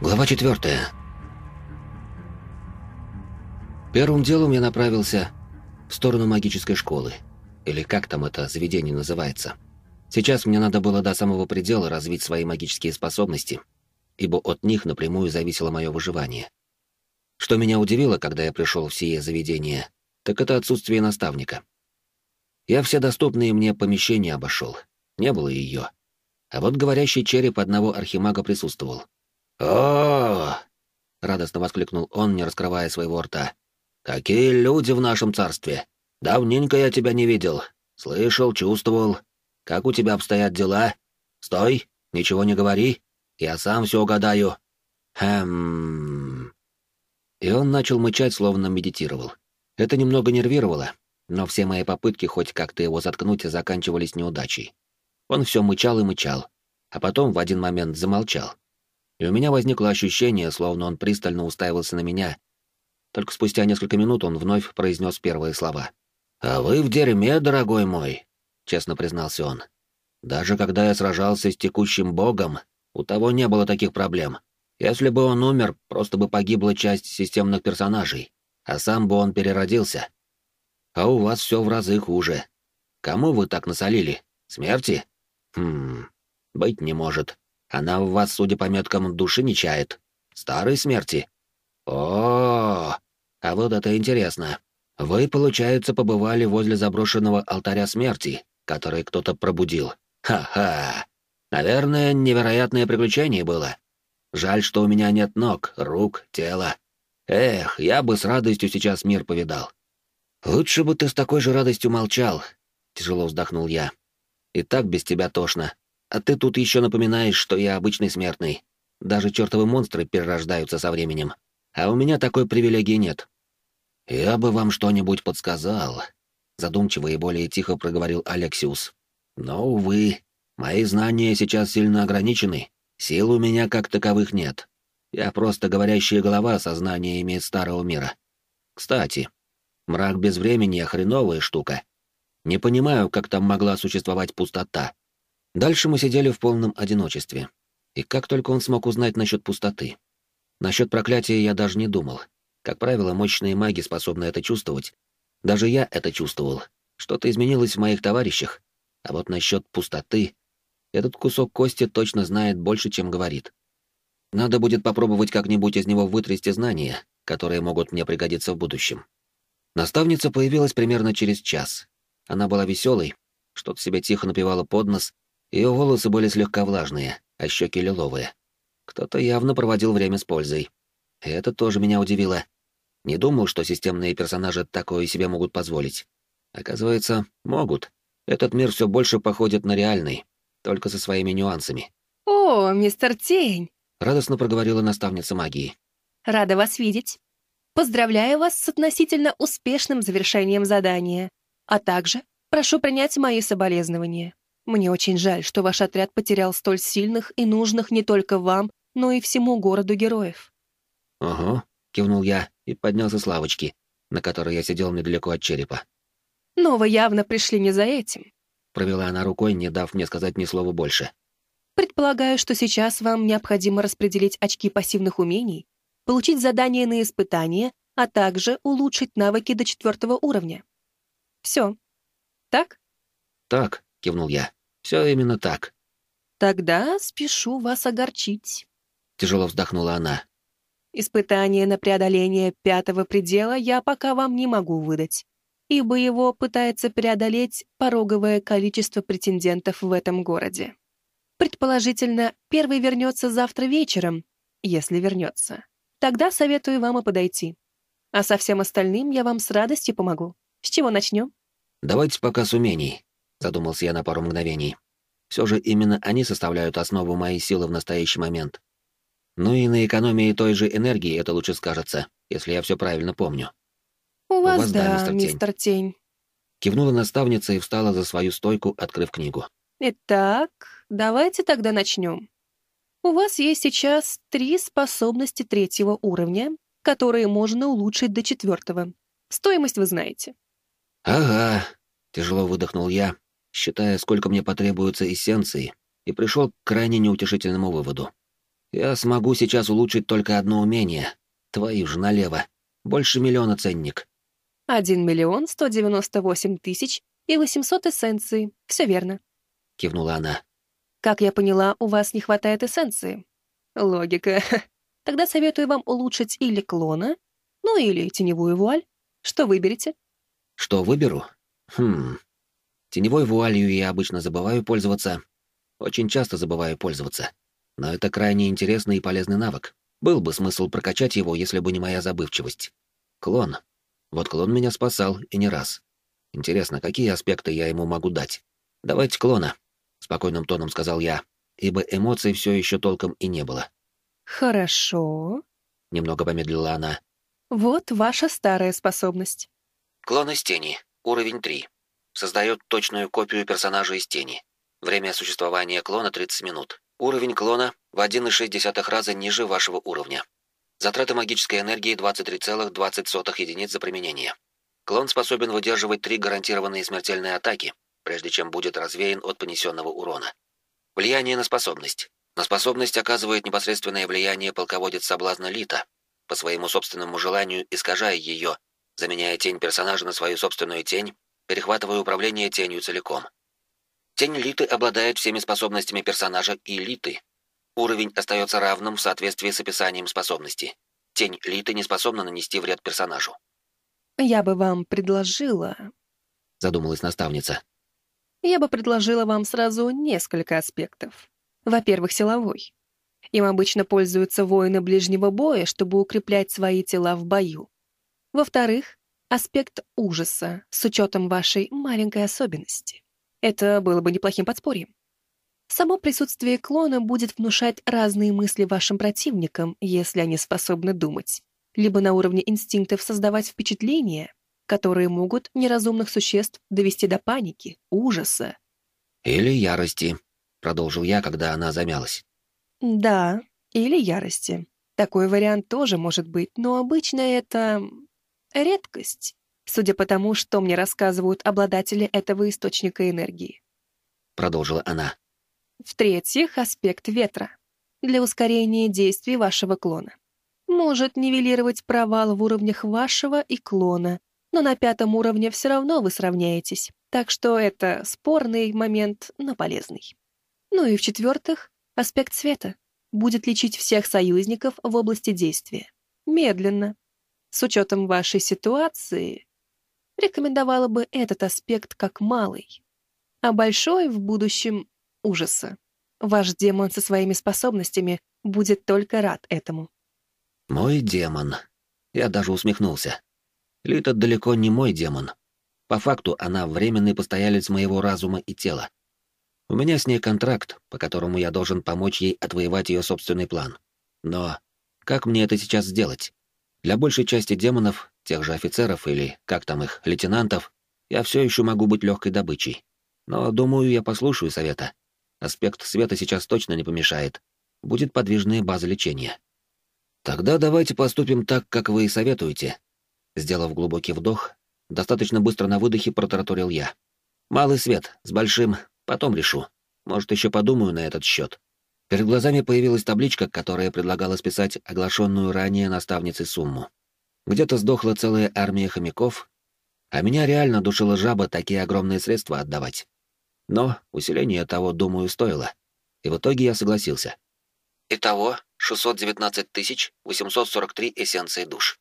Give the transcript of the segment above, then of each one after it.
Глава четвертая. Первым делом я направился в сторону магической школы, или как там это заведение называется. Сейчас мне надо было до самого предела развить свои магические способности, ибо от них напрямую зависело мое выживание. Что меня удивило, когда я пришел в сие заведение, так это отсутствие наставника. Я все доступные мне помещения обошел, не было ее. А вот говорящий череп одного архимага присутствовал — о, радостно воскликнул он, не раскрывая своего рта. Какие люди в нашем царстве! Давненько я тебя не видел. Слышал, чувствовал. Как у тебя обстоят дела? Стой, ничего не говори. Я сам все угадаю. Хм. И он начал мычать, словно медитировал. Это немного нервировало, но все мои попытки хоть как-то его заткнуть заканчивались неудачей. Он все мычал и мычал, а потом в один момент замолчал и у меня возникло ощущение, словно он пристально уставился на меня. Только спустя несколько минут он вновь произнес первые слова. «А вы в дерьме, дорогой мой», — честно признался он. «Даже когда я сражался с текущим богом, у того не было таких проблем. Если бы он умер, просто бы погибла часть системных персонажей, а сам бы он переродился. А у вас все в разы хуже. Кому вы так насолили? Смерти? Хм, быть не может. Она в вас, судя по меткам, души не чает. Старой смерти. О, а вот это интересно. Вы, получается, побывали возле заброшенного алтаря смерти, который кто-то пробудил. Ха-ха. Наверное, невероятное приключение было. Жаль, что у меня нет ног, рук, тела. Эх, я бы с радостью сейчас мир повидал. Лучше бы ты с такой же радостью молчал, тяжело вздохнул я. И так без тебя тошно. А ты тут еще напоминаешь, что я обычный смертный. Даже чертовы монстры перерождаются со временем. А у меня такой привилегии нет. Я бы вам что-нибудь подсказал, задумчиво и более тихо проговорил Алексиус. Но, увы, мои знания сейчас сильно ограничены. Сил у меня как таковых нет. Я просто говорящая голова со знаниями старого мира. Кстати, мрак без времени — хреновая штука. Не понимаю, как там могла существовать пустота. Дальше мы сидели в полном одиночестве. И как только он смог узнать насчет пустоты. Насчет проклятия я даже не думал. Как правило, мощные маги способны это чувствовать. Даже я это чувствовал. Что-то изменилось в моих товарищах. А вот насчет пустоты... Этот кусок кости точно знает больше, чем говорит. Надо будет попробовать как-нибудь из него вытрясти знания, которые могут мне пригодиться в будущем. Наставница появилась примерно через час. Она была веселой, что-то себе тихо напевала под нос ее волосы были слегка влажные, а щеки лиловые. Кто-то явно проводил время с пользой. И это тоже меня удивило. Не думал, что системные персонажи такое себе могут позволить. Оказывается, могут. Этот мир все больше походит на реальный, только со своими нюансами. «О, мистер Тень!» — радостно проговорила наставница магии. «Рада вас видеть. Поздравляю вас с относительно успешным завершением задания, а также прошу принять мои соболезнования. Мне очень жаль, что ваш отряд потерял столь сильных и нужных не только вам, но и всему городу героев». «Ага», — кивнул я и поднялся с лавочки, на которой я сидел недалеко от черепа. «Но вы явно пришли не за этим», — провела она рукой, не дав мне сказать ни слова больше. «Предполагаю, что сейчас вам необходимо распределить очки пассивных умений, получить задание на испытание, а также улучшить навыки до четвертого уровня. Все. Так?» «Так», — кивнул я. Все именно так. Тогда спешу вас огорчить. Тяжело вздохнула она. Испытание на преодоление пятого предела я пока вам не могу выдать, ибо его пытается преодолеть пороговое количество претендентов в этом городе. Предположительно, первый вернется завтра вечером, если вернется. Тогда советую вам и подойти. А со всем остальным я вам с радостью помогу. С чего начнем? Давайте пока с умений задумался я на пару мгновений. Все же именно они составляют основу моей силы в настоящий момент. Ну и на экономии той же энергии это лучше скажется, если я все правильно помню. У вас, У вас да, мистер, мистер Тень. Тень. Кивнула наставница и встала за свою стойку, открыв книгу. Итак, давайте тогда начнем. У вас есть сейчас три способности третьего уровня, которые можно улучшить до четвертого. Стоимость вы знаете. Ага, тяжело выдохнул я, считая, сколько мне потребуется эссенции, и пришел к крайне неутешительному выводу. Я смогу сейчас улучшить только одно умение. Твою же налево. Больше миллиона ценник. Один миллион сто девяносто восемь тысяч и восемьсот эссенций. Все верно. Кивнула она. Как я поняла, у вас не хватает эссенции. Логика. Тогда советую вам улучшить или клона, ну или теневую вуаль. Что выберете? Что выберу? Хм. Теневой вуалью я обычно забываю пользоваться. Очень часто забываю пользоваться. Но это крайне интересный и полезный навык. Был бы смысл прокачать его, если бы не моя забывчивость. Клон. Вот клон меня спасал, и не раз. Интересно, какие аспекты я ему могу дать? Давайте клона, спокойным тоном сказал я, ибо эмоций все еще толком и не было. Хорошо. Немного помедлила она. Вот ваша старая способность. Клон из тени. Уровень 3. Создает точную копию персонажа из тени. Время существования клона 30 минут. Уровень клона в 1,6 раза ниже вашего уровня. Затраты магической энергии 23,20 единиц за применение. Клон способен выдерживать три гарантированные смертельные атаки, прежде чем будет развеян от понесенного урона. Влияние на способность. На способность оказывает непосредственное влияние полководец соблазна Лита, по своему собственному желанию искажая ее, заменяя тень персонажа на свою собственную тень, перехватывая управление тенью целиком. Тень Литы обладает всеми способностями персонажа и Литы, Уровень остается равным в соответствии с описанием способности. Тень Литы не способна нанести вред персонажу. «Я бы вам предложила...» — задумалась наставница. «Я бы предложила вам сразу несколько аспектов. Во-первых, силовой. Им обычно пользуются воины ближнего боя, чтобы укреплять свои тела в бою. Во-вторых, аспект ужаса, с учетом вашей маленькой особенности. Это было бы неплохим подспорьем. Само присутствие клона будет внушать разные мысли вашим противникам, если они способны думать, либо на уровне инстинктов создавать впечатления, которые могут неразумных существ довести до паники, ужаса. «Или ярости», — продолжил я, когда она замялась. «Да, или ярости. Такой вариант тоже может быть, но обычно это... редкость, судя по тому, что мне рассказывают обладатели этого источника энергии», — продолжила она. В-третьих, аспект ветра для ускорения действий вашего клона. Может нивелировать провал в уровнях вашего и клона, но на пятом уровне все равно вы сравняетесь, так что это спорный момент, но полезный. Ну и в-четвертых, аспект света будет лечить всех союзников в области действия. Медленно. С учетом вашей ситуации, рекомендовала бы этот аспект как малый, а большой в будущем ужаса. Ваш демон со своими способностями будет только рад этому. Мой демон. Я даже усмехнулся. Лита далеко не мой демон. По факту она временный постоялец моего разума и тела. У меня с ней контракт, по которому я должен помочь ей отвоевать ее собственный план. Но как мне это сейчас сделать? Для большей части демонов, тех же офицеров или, как там их, лейтенантов, я все еще могу быть легкой добычей. Но, думаю, я послушаю совета. Аспект света сейчас точно не помешает. Будет подвижная база лечения. Тогда давайте поступим так, как вы и советуете. Сделав глубокий вдох, достаточно быстро на выдохе протараторил я. Малый свет, с большим, потом решу. Может, еще подумаю на этот счет. Перед глазами появилась табличка, которая предлагала списать оглашенную ранее наставницей сумму. Где-то сдохла целая армия хомяков, а меня реально душила жаба такие огромные средства отдавать. Но усиление того, думаю, стоило. И в итоге я согласился. Итого 619 843 эссенции душ.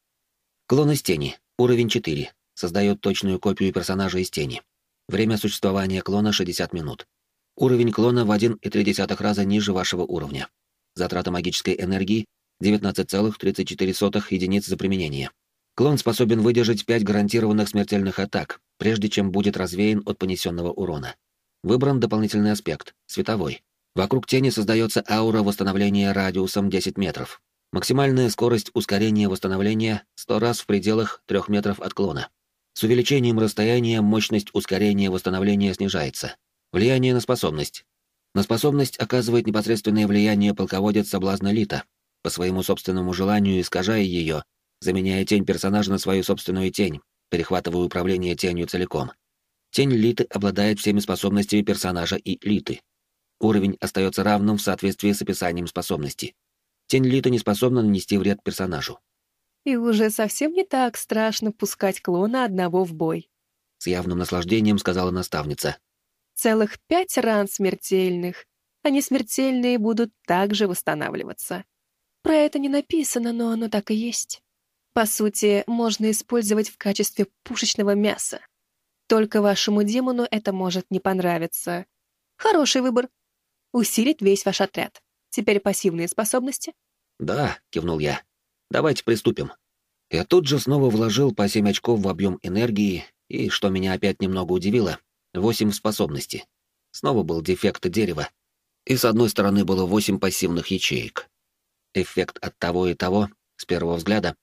Клон из тени. Уровень 4. Создает точную копию персонажа из тени. Время существования клона 60 минут. Уровень клона в 1,3 раза ниже вашего уровня. Затрата магической энергии 19,34 единиц за применение. Клон способен выдержать 5 гарантированных смертельных атак, прежде чем будет развеян от понесенного урона. Выбран дополнительный аспект — световой. Вокруг тени создается аура восстановления радиусом 10 метров. Максимальная скорость ускорения восстановления 100 раз в пределах 3 метров от клона. С увеличением расстояния мощность ускорения восстановления снижается. Влияние на способность. На способность оказывает непосредственное влияние полководец соблазна Лита, по своему собственному желанию искажая ее, заменяя тень персонажа на свою собственную тень, перехватывая управление тенью целиком. Тень Литы обладает всеми способностями персонажа и Литы. Уровень остается равным в соответствии с описанием способности. Тень Лита не способна нанести вред персонажу. И уже совсем не так страшно пускать клона одного в бой. С явным наслаждением сказала наставница. Целых пять ран смертельных. Они смертельные будут также восстанавливаться. Про это не написано, но оно так и есть. По сути, можно использовать в качестве пушечного мяса. Только вашему демону это может не понравиться. Хороший выбор. Усилит весь ваш отряд. Теперь пассивные способности? Да, кивнул я. Давайте приступим. Я тут же снова вложил по 7 очков в объем энергии, и, что меня опять немного удивило, 8 в способности. Снова был дефект дерева. И с одной стороны было 8 пассивных ячеек. Эффект от того и того, с первого взгляда,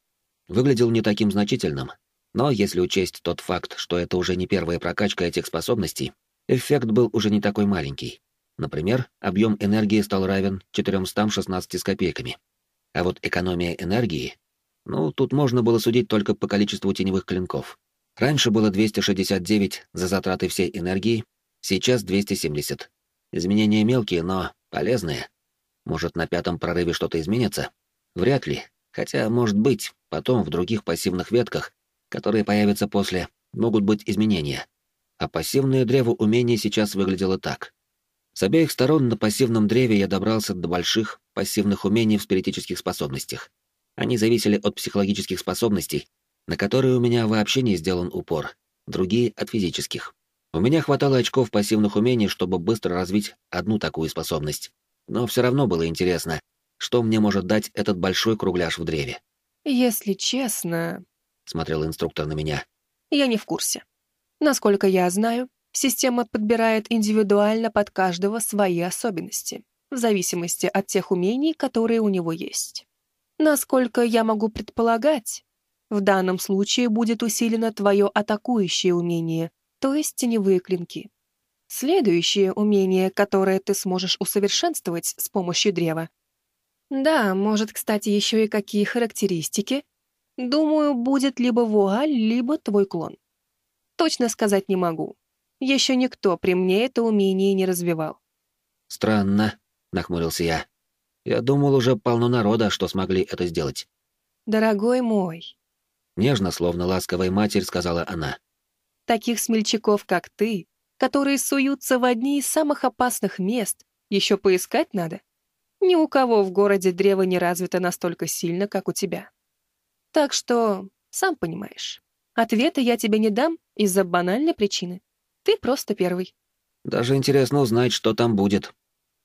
выглядел не таким значительным, но если учесть тот факт, что это уже не первая прокачка этих способностей, эффект был уже не такой маленький. Например, объем энергии стал равен 416 с копейками. А вот экономия энергии... Ну, тут можно было судить только по количеству теневых клинков. Раньше было 269 за затраты всей энергии, сейчас 270. Изменения мелкие, но полезные. Может, на пятом прорыве что-то изменится? Вряд ли. Хотя, может быть, потом в других пассивных ветках, которые появятся после, могут быть изменения. А пассивное древо умений сейчас выглядело так. С обеих сторон на пассивном древе я добрался до больших пассивных умений в спиритических способностях. Они зависели от психологических способностей, на которые у меня вообще не сделан упор, другие — от физических. У меня хватало очков пассивных умений, чтобы быстро развить одну такую способность. Но все равно было интересно, что мне может дать этот большой кругляш в древе. «Если честно...» — смотрел инструктор на меня. «Я не в курсе. Насколько я знаю, Система подбирает индивидуально под каждого свои особенности, в зависимости от тех умений, которые у него есть. Насколько я могу предполагать, в данном случае будет усилено твое атакующее умение, то есть теневые клинки. Следующее умение, которое ты сможешь усовершенствовать с помощью древа. Да, может, кстати, еще и какие характеристики. Думаю, будет либо вуаль, либо твой клон. Точно сказать не могу. Еще никто при мне это умение не развивал. «Странно», — нахмурился я. «Я думал, уже полно народа, что смогли это сделать». «Дорогой мой», — нежно, словно ласковая матерь, сказала она. «Таких смельчаков, как ты, которые суются в одни из самых опасных мест, еще поискать надо. Ни у кого в городе древо не развито настолько сильно, как у тебя. Так что, сам понимаешь, ответа я тебе не дам из-за банальной причины. Ты просто первый. Даже интересно узнать, что там будет.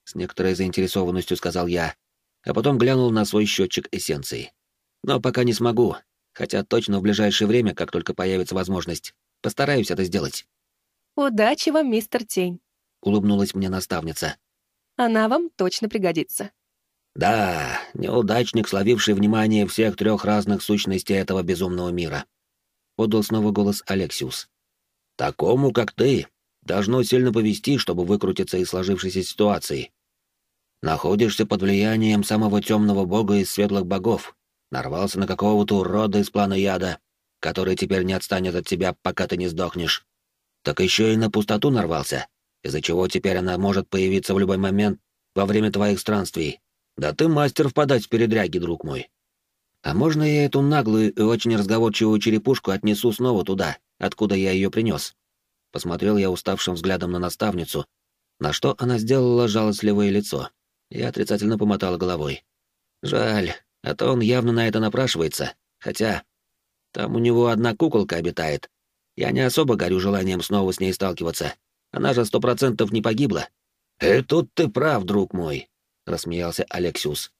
С некоторой заинтересованностью сказал я, а потом глянул на свой счетчик эссенции. Но пока не смогу, хотя точно в ближайшее время, как только появится возможность, постараюсь это сделать. «Удачи вам, мистер Тень», — улыбнулась мне наставница. «Она вам точно пригодится». «Да, неудачник, словивший внимание всех трех разных сущностей этого безумного мира», — подал снова голос Алексиус. Такому, как ты, должно сильно повести, чтобы выкрутиться из сложившейся ситуации. Находишься под влиянием самого темного бога из светлых богов, нарвался на какого-то урода из плана яда, который теперь не отстанет от тебя, пока ты не сдохнешь. Так еще и на пустоту нарвался, из-за чего теперь она может появиться в любой момент во время твоих странствий. Да ты мастер впадать в передряги, друг мой. А можно я эту наглую и очень разговорчивую черепушку отнесу снова туда, откуда я ее принес. Посмотрел я уставшим взглядом на наставницу, на что она сделала жалостливое лицо, и отрицательно помотала головой. Жаль, а то он явно на это напрашивается, хотя... Там у него одна куколка обитает. Я не особо горю желанием снова с ней сталкиваться. Она же сто процентов не погибла. «И тут ты прав, друг мой», — рассмеялся Алексиус.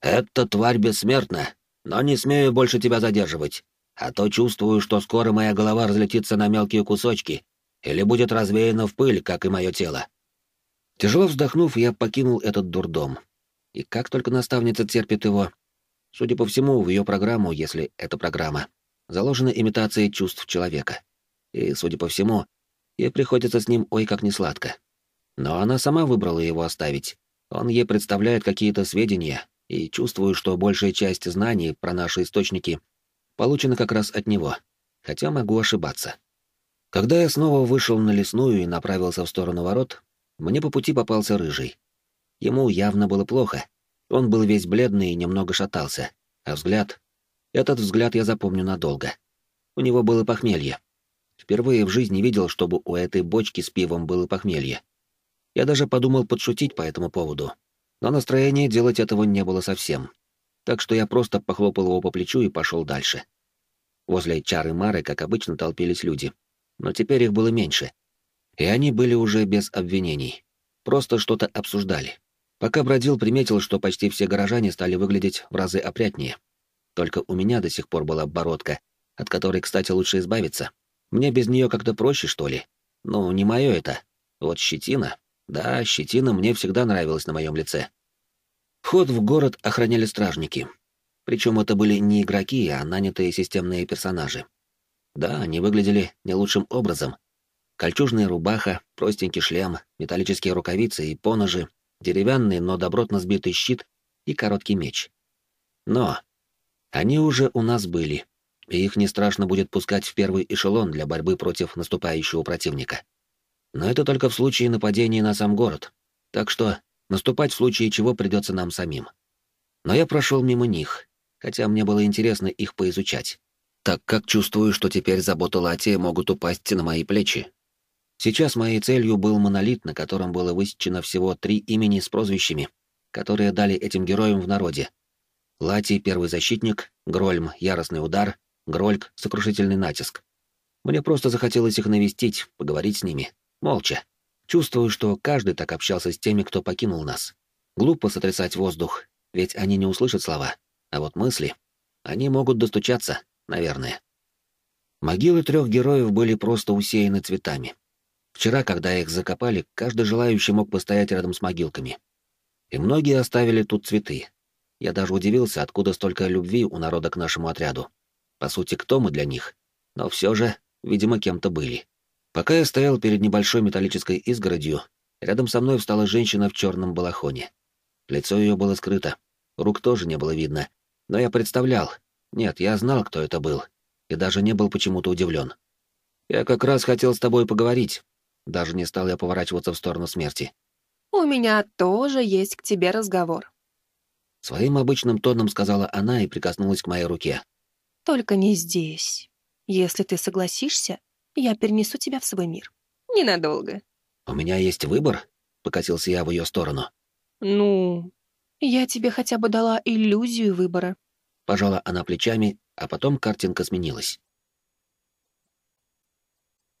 «Эта тварь бессмертна, но не смею больше тебя задерживать а то чувствую, что скоро моя голова разлетится на мелкие кусочки или будет развеяна в пыль, как и мое тело. Тяжело вздохнув, я покинул этот дурдом. И как только наставница терпит его, судя по всему, в ее программу, если это программа, заложена имитация чувств человека. И, судя по всему, ей приходится с ним ой как несладко. Но она сама выбрала его оставить. Он ей представляет какие-то сведения, и чувствую, что большая часть знаний про наши источники получено как раз от него, хотя могу ошибаться. Когда я снова вышел на лесную и направился в сторону ворот, мне по пути попался рыжий. Ему явно было плохо. Он был весь бледный и немного шатался, а взгляд... Этот взгляд я запомню надолго. У него было похмелье. Впервые в жизни видел, чтобы у этой бочки с пивом было похмелье. Я даже подумал подшутить по этому поводу, но настроения делать этого не было совсем. Так что я просто похлопал его по плечу и пошел дальше. Возле чары Мары, как обычно, толпились люди. Но теперь их было меньше. И они были уже без обвинений. Просто что-то обсуждали. Пока бродил, приметил, что почти все горожане стали выглядеть в разы опрятнее. Только у меня до сих пор была бородка, от которой, кстати, лучше избавиться. Мне без нее как-то проще, что ли? Ну, не мое это. Вот щетина. Да, щетина мне всегда нравилась на моем лице. Вход в город охраняли стражники. Причем это были не игроки, а нанятые системные персонажи. Да, они выглядели не лучшим образом. Кольчужная рубаха, простенький шлем, металлические рукавицы и поножи, деревянный, но добротно сбитый щит и короткий меч. Но они уже у нас были, и их не страшно будет пускать в первый эшелон для борьбы против наступающего противника. Но это только в случае нападения на сам город, так что наступать в случае чего придется нам самим. Но я прошел мимо них, хотя мне было интересно их поизучать, так как чувствую, что теперь заботы Латия могут упасть на мои плечи. Сейчас моей целью был монолит, на котором было высечено всего три имени с прозвищами, которые дали этим героям в народе. Лати — первый защитник, Грольм — яростный удар, Грольк — сокрушительный натиск. Мне просто захотелось их навестить, поговорить с ними, молча. Чувствую, что каждый так общался с теми, кто покинул нас. Глупо сотрясать воздух, ведь они не услышат слова. А вот мысли, они могут достучаться, наверное. Могилы трех героев были просто усеяны цветами. Вчера, когда их закопали, каждый желающий мог постоять рядом с могилками. И многие оставили тут цветы. Я даже удивился, откуда столько любви у народа к нашему отряду. По сути, кто мы для них? Но все же, видимо, кем-то были. Пока я стоял перед небольшой металлической изгородью, рядом со мной встала женщина в черном балахоне. Лицо ее было скрыто, рук тоже не было видно, но я представлял. Нет, я знал, кто это был. И даже не был почему-то удивлен. Я как раз хотел с тобой поговорить. Даже не стал я поворачиваться в сторону смерти. У меня тоже есть к тебе разговор. Своим обычным тоном сказала она и прикоснулась к моей руке. Только не здесь. Если ты согласишься, я перенесу тебя в свой мир. Ненадолго. У меня есть выбор? Покатился я в ее сторону. Ну, я тебе хотя бы дала иллюзию выбора. Пожала она плечами, а потом картинка сменилась.